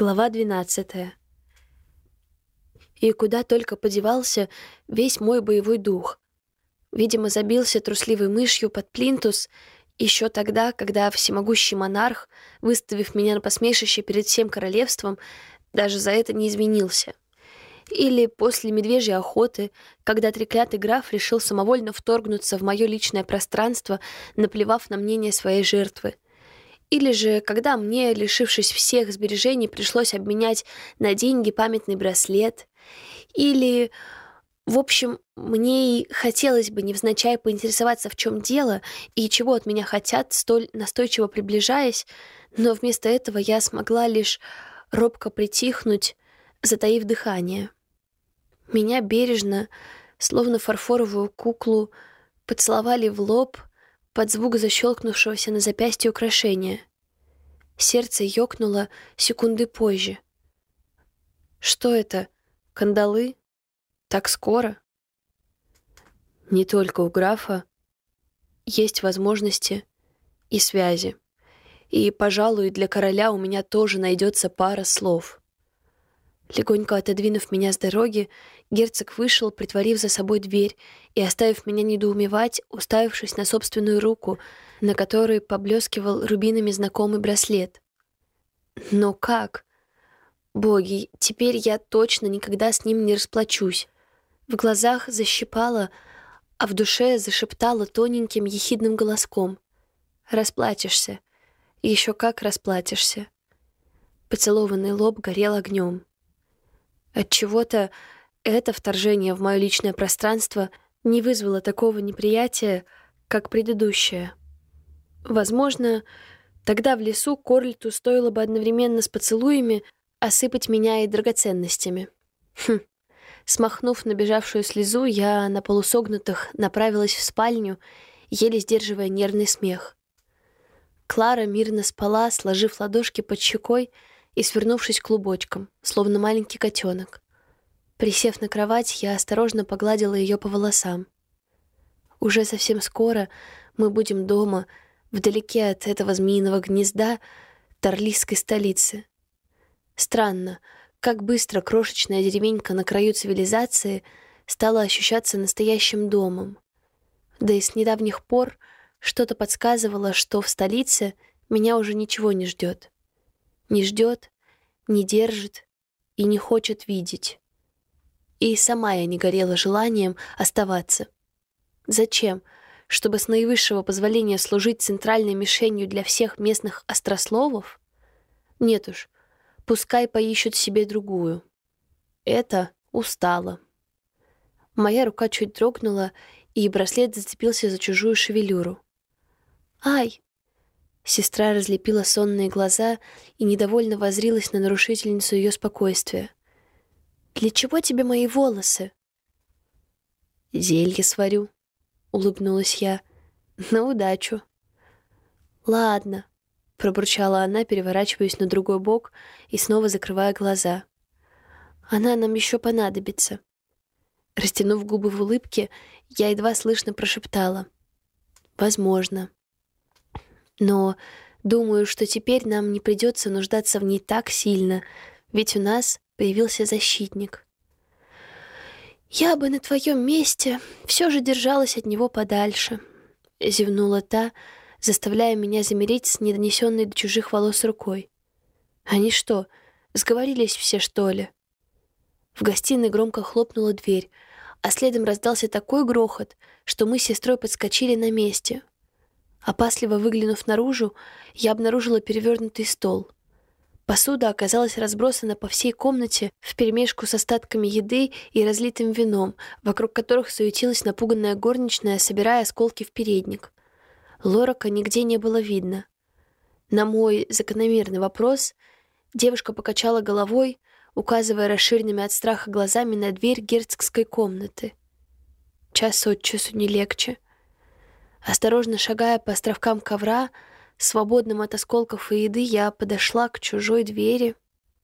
Глава 12. И куда только подевался весь мой боевой дух. Видимо, забился трусливой мышью под плинтус еще тогда, когда всемогущий монарх, выставив меня на посмешище перед всем королевством, даже за это не извинился. Или после медвежьей охоты, когда треклятый граф решил самовольно вторгнуться в мое личное пространство, наплевав на мнение своей жертвы — или же, когда мне, лишившись всех сбережений, пришлось обменять на деньги памятный браслет. Или, в общем, мне и хотелось бы невзначай поинтересоваться, в чем дело и чего от меня хотят, столь настойчиво приближаясь, но вместо этого я смогла лишь робко притихнуть, затаив дыхание. Меня бережно, словно фарфоровую куклу, поцеловали в лоб — под звук защелкнувшегося на запястье украшения. Сердце ёкнуло секунды позже. Что это? Кандалы? Так скоро? Не только у графа есть возможности и связи. И, пожалуй, для короля у меня тоже найдется пара слов. Легонько отодвинув меня с дороги, герцог вышел, притворив за собой дверь и оставив меня недоумевать, уставившись на собственную руку, на которой поблескивал рубинами знакомый браслет. Но как? Боги, теперь я точно никогда с ним не расплачусь. В глазах защипало, а в душе зашептала тоненьким ехидным голоском. «Расплатишься. Еще как расплатишься». Поцелованный лоб горел огнем. От чего-то это вторжение в мое личное пространство не вызвало такого неприятия, как предыдущее. Возможно, тогда в лесу Корлиту стоило бы одновременно с поцелуями осыпать меня и драгоценностями. Хм. Смахнув набежавшую слезу, я на полусогнутых направилась в спальню, еле сдерживая нервный смех. Клара мирно спала, сложив ладошки под щекой и свернувшись клубочком, словно маленький котенок. Присев на кровать, я осторожно погладила ее по волосам. Уже совсем скоро мы будем дома, вдалеке от этого змеиного гнезда Торлийской столицы. Странно, как быстро крошечная деревенька на краю цивилизации стала ощущаться настоящим домом. Да и с недавних пор что-то подсказывало, что в столице меня уже ничего не ждет не ждет, не держит и не хочет видеть. И сама я не горела желанием оставаться. Зачем? Чтобы с наивысшего позволения служить центральной мишенью для всех местных острословов? Нет уж, пускай поищут себе другую. Это устало. Моя рука чуть дрогнула, и браслет зацепился за чужую шевелюру. «Ай!» Сестра разлепила сонные глаза и недовольно возрилась на нарушительницу ее спокойствия. «Для чего тебе мои волосы?» «Зелье сварю», — улыбнулась я. «На удачу». «Ладно», — пробурчала она, переворачиваясь на другой бок и снова закрывая глаза. «Она нам еще понадобится». Растянув губы в улыбке, я едва слышно прошептала. «Возможно». Но думаю, что теперь нам не придется нуждаться в ней так сильно, ведь у нас появился защитник. «Я бы на твоем месте все же держалась от него подальше», — зевнула та, заставляя меня замереть с недонесенной до чужих волос рукой. «Они что, сговорились все, что ли?» В гостиной громко хлопнула дверь, а следом раздался такой грохот, что мы с сестрой подскочили на месте, Опасливо выглянув наружу, я обнаружила перевернутый стол. Посуда оказалась разбросана по всей комнате вперемешку с остатками еды и разлитым вином, вокруг которых суетилась напуганная горничная, собирая осколки в передник. Лорака нигде не было видно. На мой закономерный вопрос девушка покачала головой, указывая расширенными от страха глазами на дверь герцогской комнаты. Час от часу не легче — Осторожно шагая по островкам ковра, свободным от осколков и еды, я подошла к чужой двери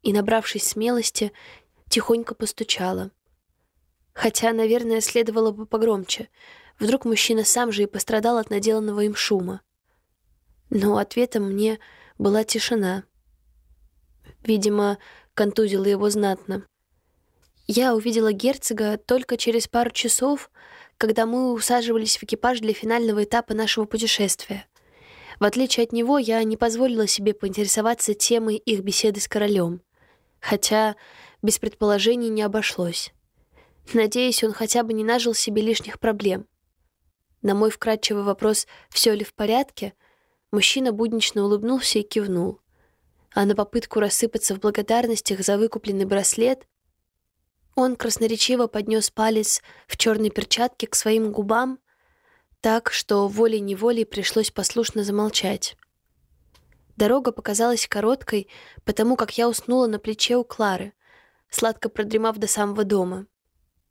и, набравшись смелости, тихонько постучала. Хотя, наверное, следовало бы погромче. Вдруг мужчина сам же и пострадал от наделанного им шума. Но ответом мне была тишина. Видимо, контузило его знатно. Я увидела герцога только через пару часов, когда мы усаживались в экипаж для финального этапа нашего путешествия. В отличие от него, я не позволила себе поинтересоваться темой их беседы с королем. Хотя без предположений не обошлось. Надеюсь, он хотя бы не нажил себе лишних проблем. На мой вкрадчивый вопрос «все ли в порядке?» мужчина буднично улыбнулся и кивнул. А на попытку рассыпаться в благодарностях за выкупленный браслет он красноречиво поднес палец в черной перчатке к своим губам так, что волей-неволей пришлось послушно замолчать. Дорога показалась короткой, потому как я уснула на плече у Клары, сладко продремав до самого дома.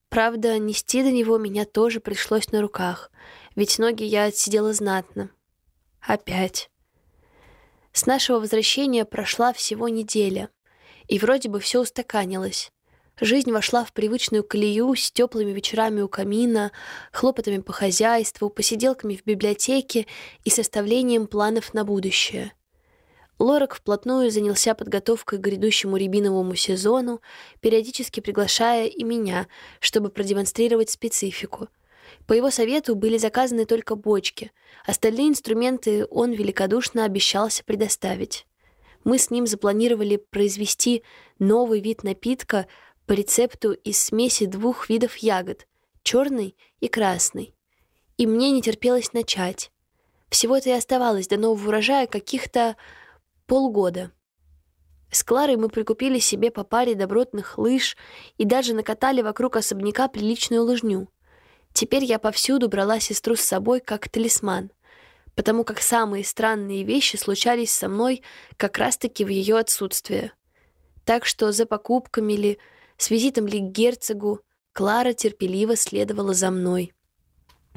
Правда, нести до него меня тоже пришлось на руках, ведь ноги я отсидела знатно. Опять. С нашего возвращения прошла всего неделя, и вроде бы все устаканилось. Жизнь вошла в привычную колею с теплыми вечерами у камина, хлопотами по хозяйству, посиделками в библиотеке и составлением планов на будущее. Лорак вплотную занялся подготовкой к грядущему рябиновому сезону, периодически приглашая и меня, чтобы продемонстрировать специфику. По его совету были заказаны только бочки, остальные инструменты он великодушно обещался предоставить. Мы с ним запланировали произвести новый вид напитка, по рецепту из смеси двух видов ягод — черный и красный. И мне не терпелось начать. Всего-то и оставалось до нового урожая каких-то полгода. С Кларой мы прикупили себе по паре добротных лыж и даже накатали вокруг особняка приличную лыжню. Теперь я повсюду брала сестру с собой как талисман, потому как самые странные вещи случались со мной как раз-таки в ее отсутствие. Так что за покупками ли, с визитом ли к герцогу Клара терпеливо следовала за мной.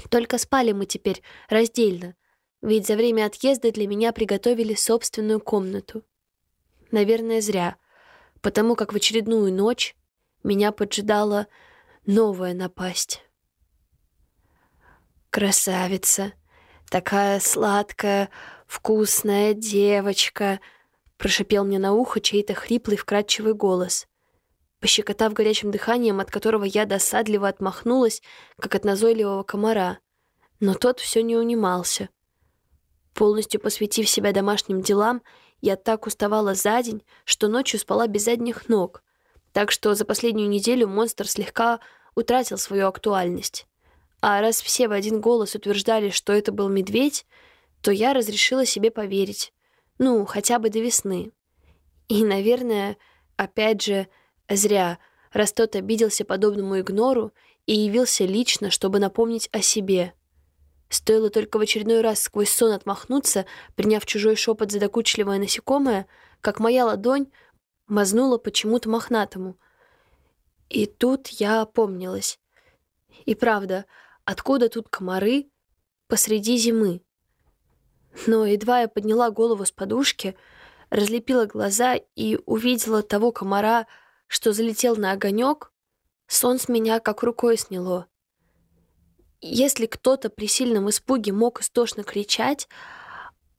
Только спали мы теперь раздельно, ведь за время отъезда для меня приготовили собственную комнату. Наверное, зря, потому как в очередную ночь меня поджидала новая напасть. «Красавица! Такая сладкая, вкусная девочка!» — прошипел мне на ухо чей-то хриплый, вкрадчивый голос пощекотав горячим дыханием, от которого я досадливо отмахнулась, как от назойливого комара. Но тот все не унимался. Полностью посвятив себя домашним делам, я так уставала за день, что ночью спала без задних ног. Так что за последнюю неделю монстр слегка утратил свою актуальность. А раз все в один голос утверждали, что это был медведь, то я разрешила себе поверить. Ну, хотя бы до весны. И, наверное, опять же, Зря, раз тот обиделся подобному игнору и явился лично, чтобы напомнить о себе. Стоило только в очередной раз сквозь сон отмахнуться, приняв чужой шепот за докучливое насекомое, как моя ладонь мазнула почему-то мохнатому. И тут я опомнилась. И правда, откуда тут комары посреди зимы? Но едва я подняла голову с подушки, разлепила глаза и увидела того комара, что залетел на огонек, сон с меня как рукой сняло. Если кто-то при сильном испуге мог истошно кричать,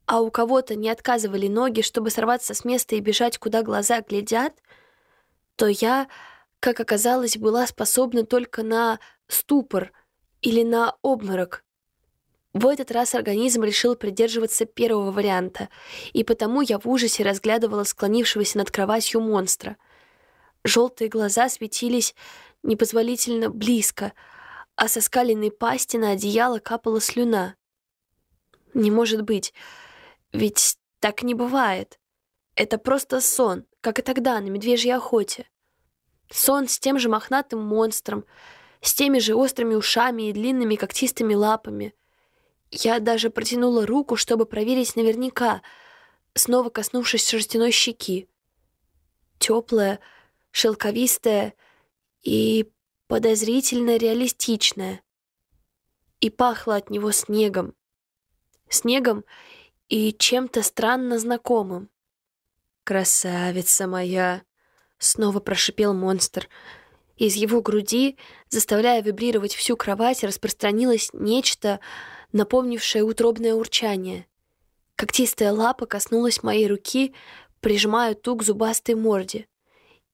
а у кого-то не отказывали ноги, чтобы сорваться с места и бежать, куда глаза глядят, то я, как оказалось, была способна только на ступор или на обморок. В этот раз организм решил придерживаться первого варианта, и потому я в ужасе разглядывала склонившегося над кроватью монстра — Желтые глаза светились непозволительно близко, а со скаленной пасти на одеяло капала слюна. Не может быть, ведь так не бывает. Это просто сон, как и тогда на медвежьей охоте. Сон с тем же мохнатым монстром, с теми же острыми ушами и длинными когтистыми лапами. Я даже протянула руку, чтобы проверить наверняка, снова коснувшись шерстяной щеки. Теплая, шелковистое и подозрительно реалистичное. И пахло от него снегом. Снегом и чем-то странно знакомым. «Красавица моя!» — снова прошипел монстр. Из его груди, заставляя вибрировать всю кровать, распространилось нечто, напомнившее утробное урчание. Когтистая лапа коснулась моей руки, прижимая ту к зубастой морде.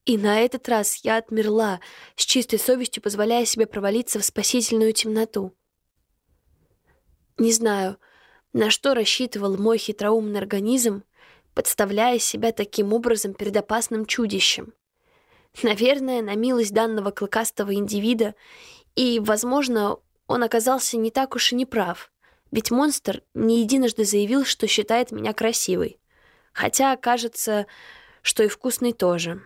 И на этот раз я отмерла, с чистой совестью позволяя себе провалиться в спасительную темноту. Не знаю, на что рассчитывал мой хитроумный организм, подставляя себя таким образом перед опасным чудищем. Наверное, на милость данного клыкастого индивида, и, возможно, он оказался не так уж и неправ, ведь монстр не единожды заявил, что считает меня красивой. Хотя, кажется, что и вкусной тоже.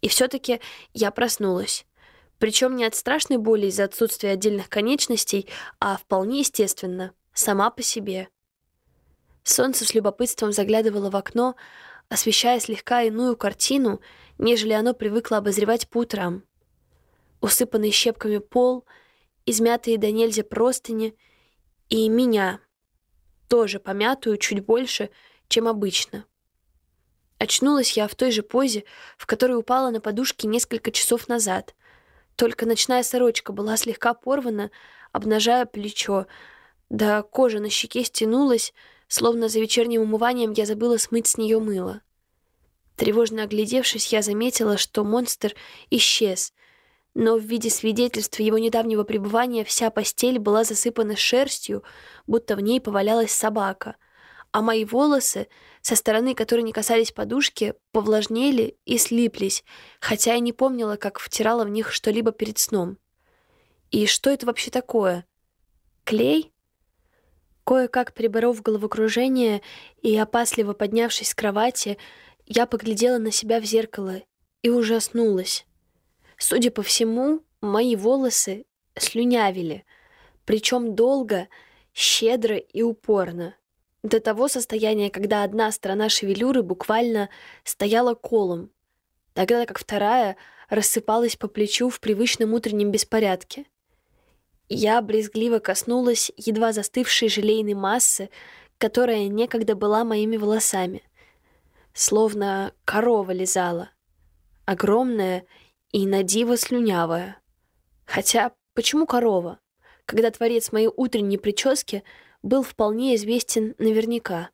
И все-таки я проснулась. Причем не от страшной боли из-за отсутствия отдельных конечностей, а вполне естественно, сама по себе. Солнце с любопытством заглядывало в окно, освещая слегка иную картину, нежели оно привыкло обозревать по утрам. Усыпанный щепками пол, измятые до нельзя простыни и меня, тоже помятую чуть больше, чем обычно. Очнулась я в той же позе, в которой упала на подушке несколько часов назад. Только ночная сорочка была слегка порвана, обнажая плечо, да кожа на щеке стянулась, словно за вечерним умыванием я забыла смыть с нее мыло. Тревожно оглядевшись, я заметила, что монстр исчез, но в виде свидетельства его недавнего пребывания вся постель была засыпана шерстью, будто в ней повалялась собака, а мои волосы, со стороны которой не касались подушки, повлажнели и слиплись, хотя я не помнила, как втирала в них что-либо перед сном. И что это вообще такое? Клей? Кое-как приборов головокружение и опасливо поднявшись с кровати, я поглядела на себя в зеркало и ужаснулась. Судя по всему, мои волосы слюнявили, причем долго, щедро и упорно. До того состояния, когда одна сторона шевелюры буквально стояла колом, тогда как вторая рассыпалась по плечу в привычном утреннем беспорядке. Я брезгливо коснулась едва застывшей желейной массы, которая некогда была моими волосами. Словно корова лизала. Огромная и надиво слюнявая. Хотя, почему корова? Когда творец моей утренней прически был вполне известен наверняка.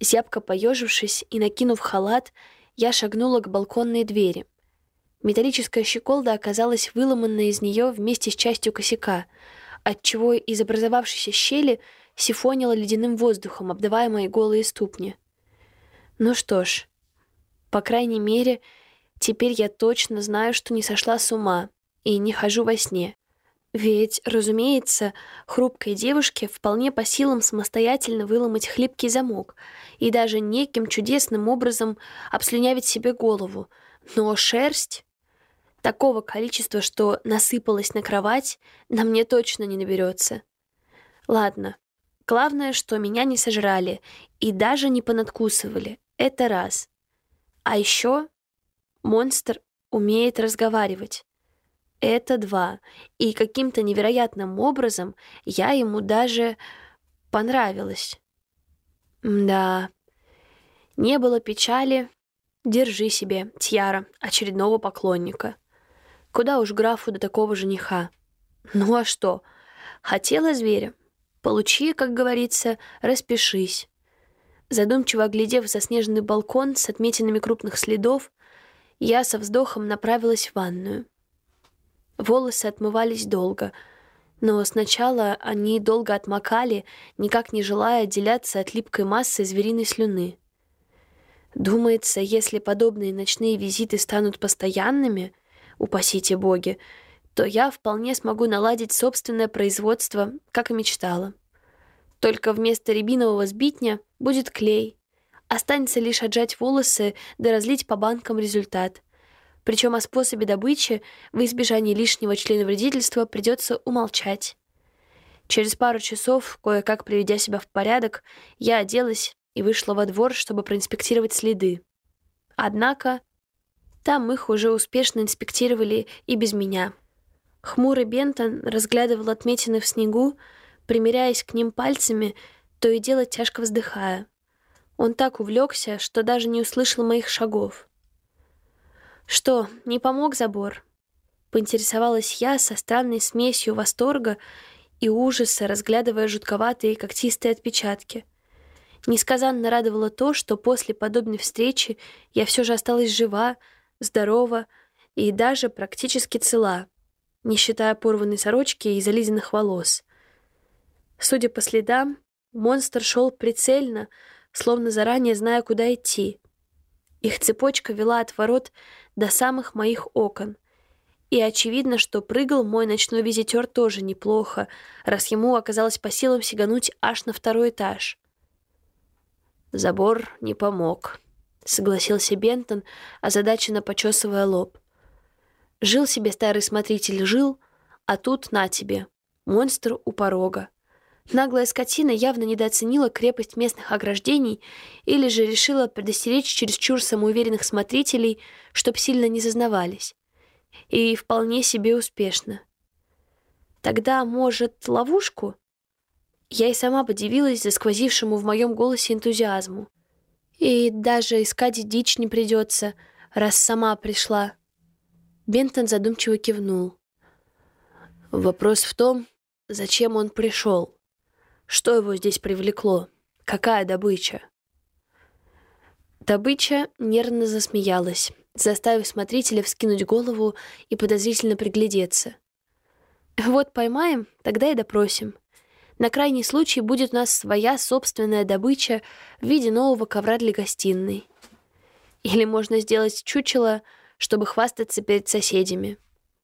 Зябко поежившись и накинув халат, я шагнула к балконной двери — Металлическая щеколда оказалась выломанной из нее вместе с частью косяка, отчего из образовавшейся щели сифонило ледяным воздухом, обдавая мои голые ступни. Ну что ж, по крайней мере, теперь я точно знаю, что не сошла с ума и не хожу во сне. Ведь, разумеется, хрупкой девушке вполне по силам самостоятельно выломать хлипкий замок и даже неким чудесным образом обслюнявить себе голову. Но шерсть... Такого количества, что насыпалось на кровать, на мне точно не наберется. Ладно. Главное, что меня не сожрали и даже не понадкусывали. Это раз. А еще монстр умеет разговаривать. Это два. И каким-то невероятным образом я ему даже понравилась. Да. Не было печали. Держи себе, Тьяра, очередного поклонника. Куда уж графу до такого жениха? Ну а что? Хотела зверя? Получи, как говорится, распишись. Задумчиво оглядев заснеженный балкон с отметинами крупных следов, я со вздохом направилась в ванную. Волосы отмывались долго, но сначала они долго отмокали, никак не желая отделяться от липкой массы звериной слюны. Думается, если подобные ночные визиты станут постоянными — упасите боги, то я вполне смогу наладить собственное производство, как и мечтала. Только вместо рябинового сбитня будет клей. Останется лишь отжать волосы да разлить по банкам результат. Причем о способе добычи в избежании лишнего членовредительства придется умолчать. Через пару часов, кое-как приведя себя в порядок, я оделась и вышла во двор, чтобы проинспектировать следы. Однако там их уже успешно инспектировали и без меня. Хмурый Бентон разглядывал отметины в снегу, примеряясь к ним пальцами, то и дело тяжко вздыхая. Он так увлекся, что даже не услышал моих шагов. «Что, не помог забор?» Поинтересовалась я со странной смесью восторга и ужаса, разглядывая жутковатые когтистые отпечатки. Несказанно радовало то, что после подобной встречи я все же осталась жива, здорова и даже практически цела, не считая порванной сорочки и зализанных волос. Судя по следам, монстр шел прицельно, словно заранее зная, куда идти. Их цепочка вела от ворот до самых моих окон. И очевидно, что прыгал мой ночной визитер тоже неплохо, раз ему оказалось по силам сигануть аж на второй этаж. Забор не помог, согласился Бентон, озадаченно почесывая лоб. Жил себе старый смотритель, жил, а тут на тебе, монстр у порога. Наглая скотина явно недооценила крепость местных ограждений или же решила предостеречь чересчур самоуверенных смотрителей, чтоб сильно не зазнавались. И вполне себе успешно. Тогда, может, ловушку? Я и сама подивилась засквозившему в моем голосе энтузиазму. И даже искать дичь не придется, раз сама пришла. Бентон задумчиво кивнул. Вопрос в том, зачем он пришел. Что его здесь привлекло? Какая добыча? Добыча нервно засмеялась, заставив смотрителя вскинуть голову и подозрительно приглядеться. «Вот поймаем, тогда и допросим. На крайний случай будет у нас своя собственная добыча в виде нового ковра для гостиной. Или можно сделать чучело, чтобы хвастаться перед соседями.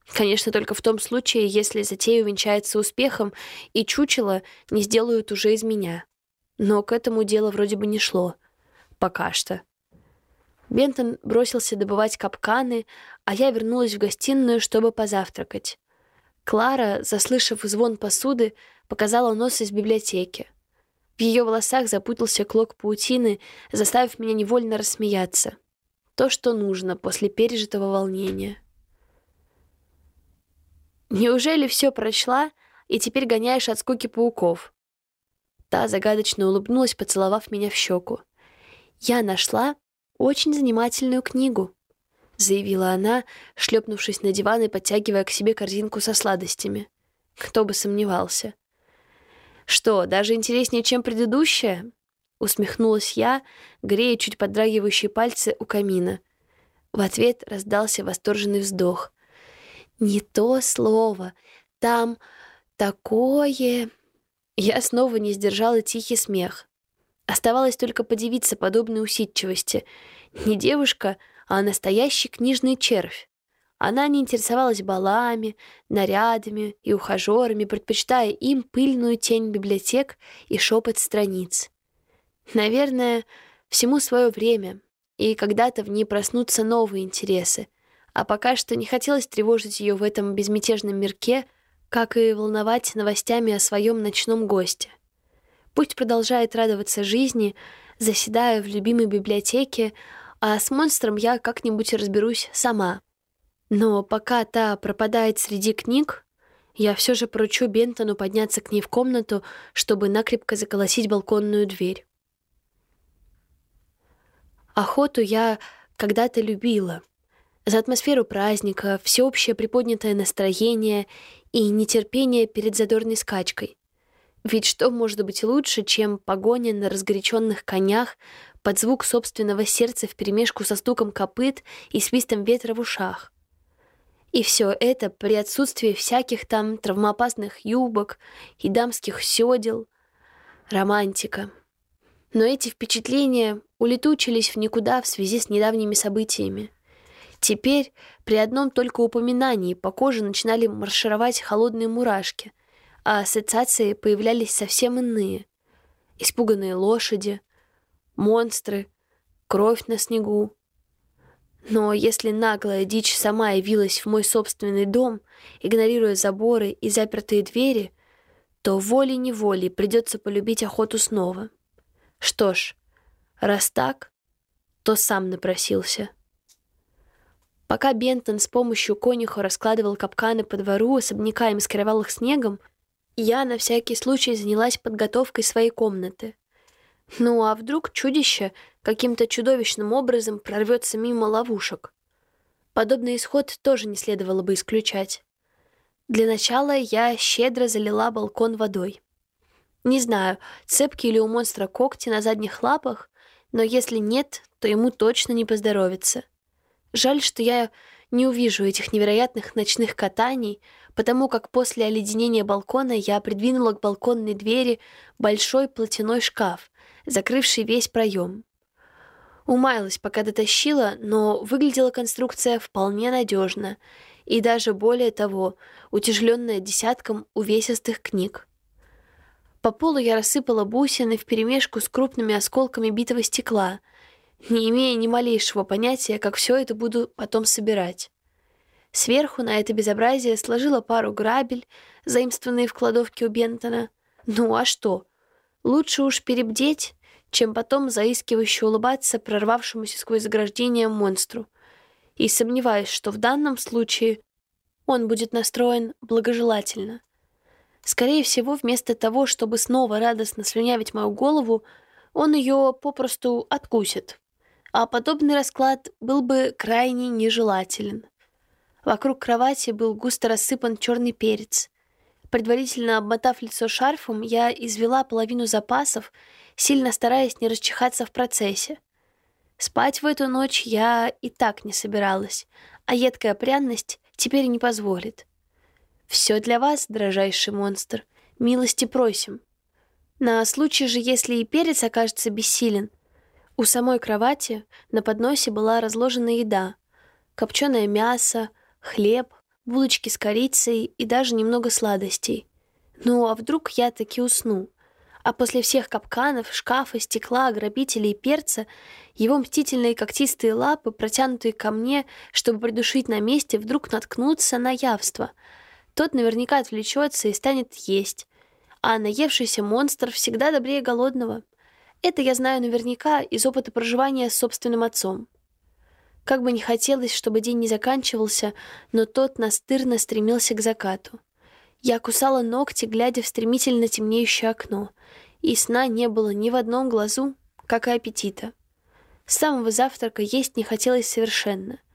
Конечно, только в том случае, если затея увенчается успехом, и чучело не сделают уже из меня. Но к этому дело вроде бы не шло. Пока что. Бентон бросился добывать капканы, а я вернулась в гостиную, чтобы позавтракать. Клара, заслышав звон посуды, показала нос из библиотеки. В ее волосах запутался клок паутины, заставив меня невольно рассмеяться. То, что нужно после пережитого волнения. Неужели все прочла и теперь гоняешь от скуки пауков? Та загадочно улыбнулась, поцеловав меня в щеку. Я нашла очень занимательную книгу, заявила она, шлепнувшись на диван и подтягивая к себе корзинку со сладостями. Кто бы сомневался. Что, даже интереснее, чем предыдущая? Усмехнулась я, грея чуть подрагивающие пальцы у камина. В ответ раздался восторженный вздох. Не то слово. Там такое... Я снова не сдержала тихий смех. Оставалось только подивиться подобной усидчивости. Не девушка, а настоящий книжный червь. Она не интересовалась балами, нарядами и ухажерами, предпочитая им пыльную тень библиотек и шепот страниц. Наверное, всему свое время, и когда-то в ней проснутся новые интересы — а пока что не хотелось тревожить ее в этом безмятежном мирке, как и волновать новостями о своем ночном госте. Пусть продолжает радоваться жизни, заседая в любимой библиотеке, а с монстром я как-нибудь разберусь сама. Но пока та пропадает среди книг, я все же поручу Бентону подняться к ней в комнату, чтобы накрепко заколосить балконную дверь. Охоту я когда-то любила — за атмосферу праздника, всеобщее приподнятое настроение и нетерпение перед задорной скачкой. Ведь что может быть лучше, чем погоня на разгоряченных конях под звук собственного сердца вперемешку со стуком копыт и свистом ветра в ушах? И все это при отсутствии всяких там травмоопасных юбок и дамских сёдел. Романтика. Но эти впечатления улетучились в никуда в связи с недавними событиями. Теперь при одном только упоминании по коже начинали маршировать холодные мурашки, а ассоциации появлялись совсем иные. Испуганные лошади, монстры, кровь на снегу. Но если наглая дичь сама явилась в мой собственный дом, игнорируя заборы и запертые двери, то волей-неволей придется полюбить охоту снова. Что ж, раз так, то сам напросился. Пока Бентон с помощью конюха раскладывал капканы по двору особняка и маскировал их снегом, я на всякий случай занялась подготовкой своей комнаты. Ну а вдруг чудище каким-то чудовищным образом прорвется мимо ловушек? Подобный исход тоже не следовало бы исключать. Для начала я щедро залила балкон водой. Не знаю, цепкие ли у монстра когти на задних лапах, но если нет, то ему точно не поздоровится. Жаль, что я не увижу этих невероятных ночных катаний, потому как после оледенения балкона я придвинула к балконной двери большой платяной шкаф, закрывший весь проем. Умаялась, пока дотащила, но выглядела конструкция вполне надежно и даже более того, утяжеленная десятком увесистых книг. По полу я рассыпала бусины вперемешку с крупными осколками битого стекла, не имея ни малейшего понятия, как все это буду потом собирать. Сверху на это безобразие сложила пару грабель, заимствованные в кладовке у Бентона. Ну а что? Лучше уж перебдеть, чем потом заискивающе улыбаться прорвавшемуся сквозь заграждение монстру. И сомневаюсь, что в данном случае он будет настроен благожелательно. Скорее всего, вместо того, чтобы снова радостно слюнявить мою голову, он ее попросту откусит. А подобный расклад был бы крайне нежелателен. Вокруг кровати был густо рассыпан черный перец. Предварительно обмотав лицо шарфом, я извела половину запасов, сильно стараясь не расчихаться в процессе. Спать в эту ночь я и так не собиралась, а едкая пряность теперь не позволит. Все для вас, дрожайший монстр. Милости просим. На случай же, если и перец окажется бессилен, у самой кровати на подносе была разложена еда. Копченое мясо, хлеб, булочки с корицей и даже немного сладостей. Ну, а вдруг я таки усну? А после всех капканов, шкафа, стекла, грабителей и перца, его мстительные когтистые лапы, протянутые ко мне, чтобы придушить на месте, вдруг наткнутся на явство — тот наверняка отвлечется и станет есть. А наевшийся монстр всегда добрее голодного. Это я знаю наверняка из опыта проживания с собственным отцом. Как бы не хотелось, чтобы день не заканчивался, но тот настырно стремился к закату. Я кусала ногти, глядя в стремительно темнеющее окно, и сна не было ни в одном глазу, как и аппетита. С самого завтрака есть не хотелось совершенно —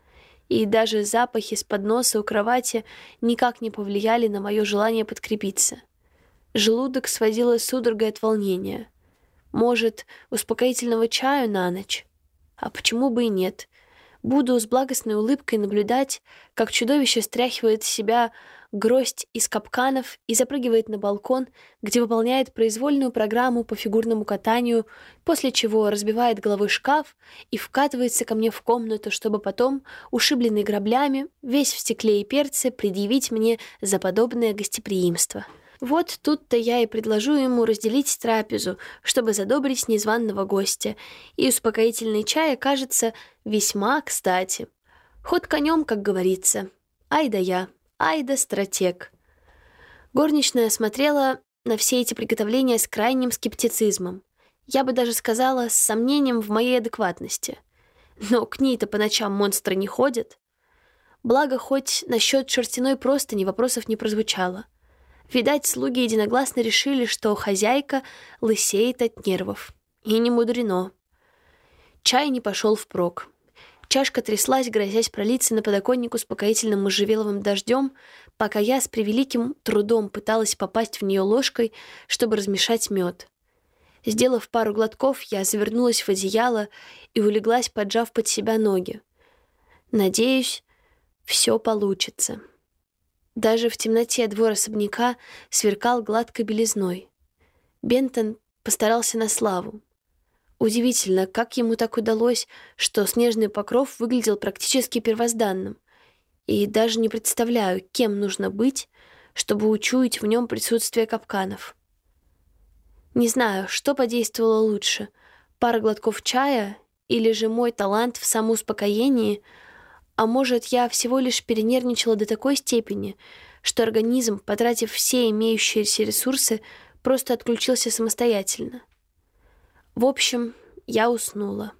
и даже запахи с подноса у кровати никак не повлияли на мое желание подкрепиться. Желудок сводило судорогой от волнения. Может, успокоительного чаю на ночь? А почему бы и нет? Буду с благостной улыбкой наблюдать, как чудовище стряхивает с себя гроздь из капканов и запрыгивает на балкон, где выполняет произвольную программу по фигурному катанию, после чего разбивает головой шкаф и вкатывается ко мне в комнату, чтобы потом, ушибленный граблями, весь в стекле и перце, предъявить мне за подобное гостеприимство. Вот тут-то я и предложу ему разделить трапезу, чтобы задобрить незваного гостя, и успокоительный чай окажется весьма кстати. Ход конем, как говорится. Ай да я. Айда стратег. Горничная смотрела на все эти приготовления с крайним скептицизмом. Я бы даже сказала, с сомнением в моей адекватности. Но к ней-то по ночам монстры не ходят. Благо, хоть насчет шерстяной простыни вопросов не прозвучало. Видать, слуги единогласно решили, что хозяйка лысеет от нервов. И не мудрено. Чай не пошел впрок. Чашка тряслась, грозясь пролиться на подоконник успокоительным можжевеловым дождем, пока я с превеликим трудом пыталась попасть в нее ложкой, чтобы размешать мед. Сделав пару глотков, я завернулась в одеяло и улеглась, поджав под себя ноги. Надеюсь, все получится. Даже в темноте двор особняка сверкал гладкой белизной. Бентон постарался на славу. Удивительно, как ему так удалось, что снежный покров выглядел практически первозданным. И даже не представляю, кем нужно быть, чтобы учуять в нем присутствие капканов. Не знаю, что подействовало лучше — пара глотков чая или же мой талант в самоуспокоении, а может, я всего лишь перенервничала до такой степени, что организм, потратив все имеющиеся ресурсы, просто отключился самостоятельно. В общем, я уснула.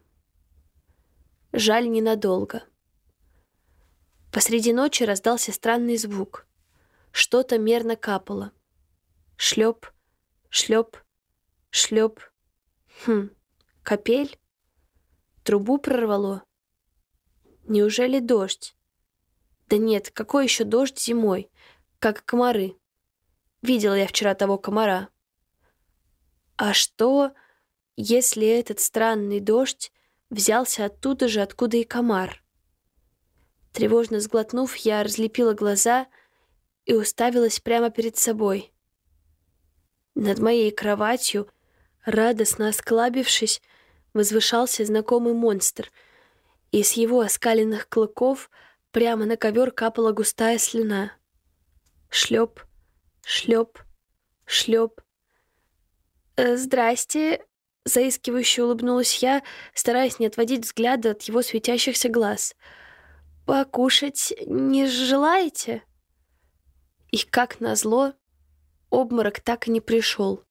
Жаль, ненадолго. Посреди ночи раздался странный звук. Что-то мерно капало. Шлеп, шлеп, шлеп. Хм, капель? Трубу прорвало? Неужели дождь? Да нет, какой еще дождь зимой? Как комары. Видела я вчера того комара. А что, если этот странный дождь взялся оттуда же, откуда и комар? Тревожно сглотнув, я разлепила глаза и уставилась прямо перед собой. Над моей кроватью, радостно осклабившись, возвышался знакомый монстр, и с его оскаленных клыков прямо на ковер капала густая слюна. Шлеп, шлеп, шлеп. «Э, «Здрасте», — заискивающе улыбнулась я, стараясь не отводить взгляда от его светящихся глаз. «Покушать не желаете?» И как назло, обморок так и не пришел.